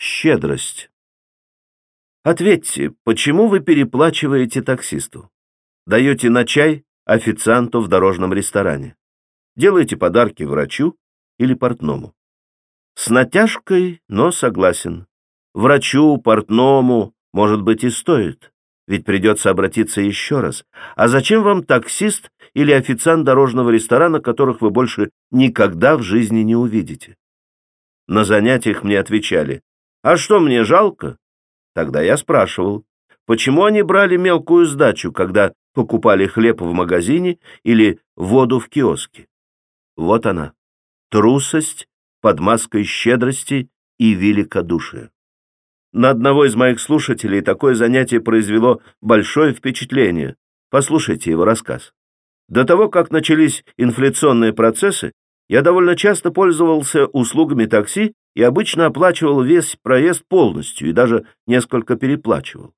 Щедрость. Ответьте, почему вы переплачиваете таксисту? Даете на чай официанту в дорожном ресторане? Делаете подарки врачу или портному? С натяжкой, но согласен. Врачу, портному, может быть, и стоит, ведь придется обратиться еще раз. А зачем вам таксист или официант дорожного ресторана, которых вы больше никогда в жизни не увидите? На занятиях мне отвечали, а что мне жалко? Тогда я спрашивал, почему они брали мелкую сдачу, когда покупали хлеб в магазине или воду в киоске? Вот она, трусость под маской щедрости и великодушия. На одного из моих слушателей такое занятие произвело большое впечатление. Послушайте его рассказ. До того, как начались инфляционные процессы, я довольно часто пользовался услугами такси и обычно оплачивал весь проезд полностью и даже несколько переплачивал.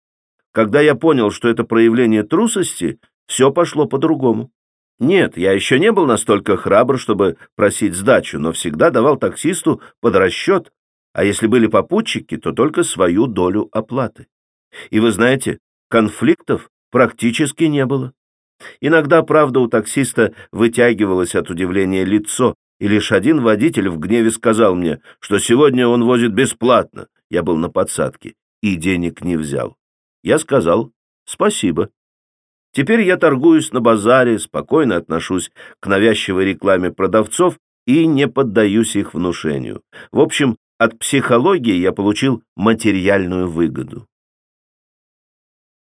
Когда я понял, что это проявление трусости, все пошло по-другому. Нет, я еще не был настолько храбр, чтобы просить сдачу, но всегда давал таксисту под расчет, а если были попутчики, то только свою долю оплаты. И вы знаете, конфликтов практически не было. Иногда, правда, у таксиста вытягивалось от удивления лицо, и лишь один водитель в гневе сказал мне, что сегодня он возит бесплатно. Я был на подсадке и денег не взял. Я сказал «спасибо». Теперь я торгуюсь на базаре, спокойно отношусь к навязчивой рекламе продавцов и не поддаюсь их внушению. В общем, от психологии я получил материальную выгоду.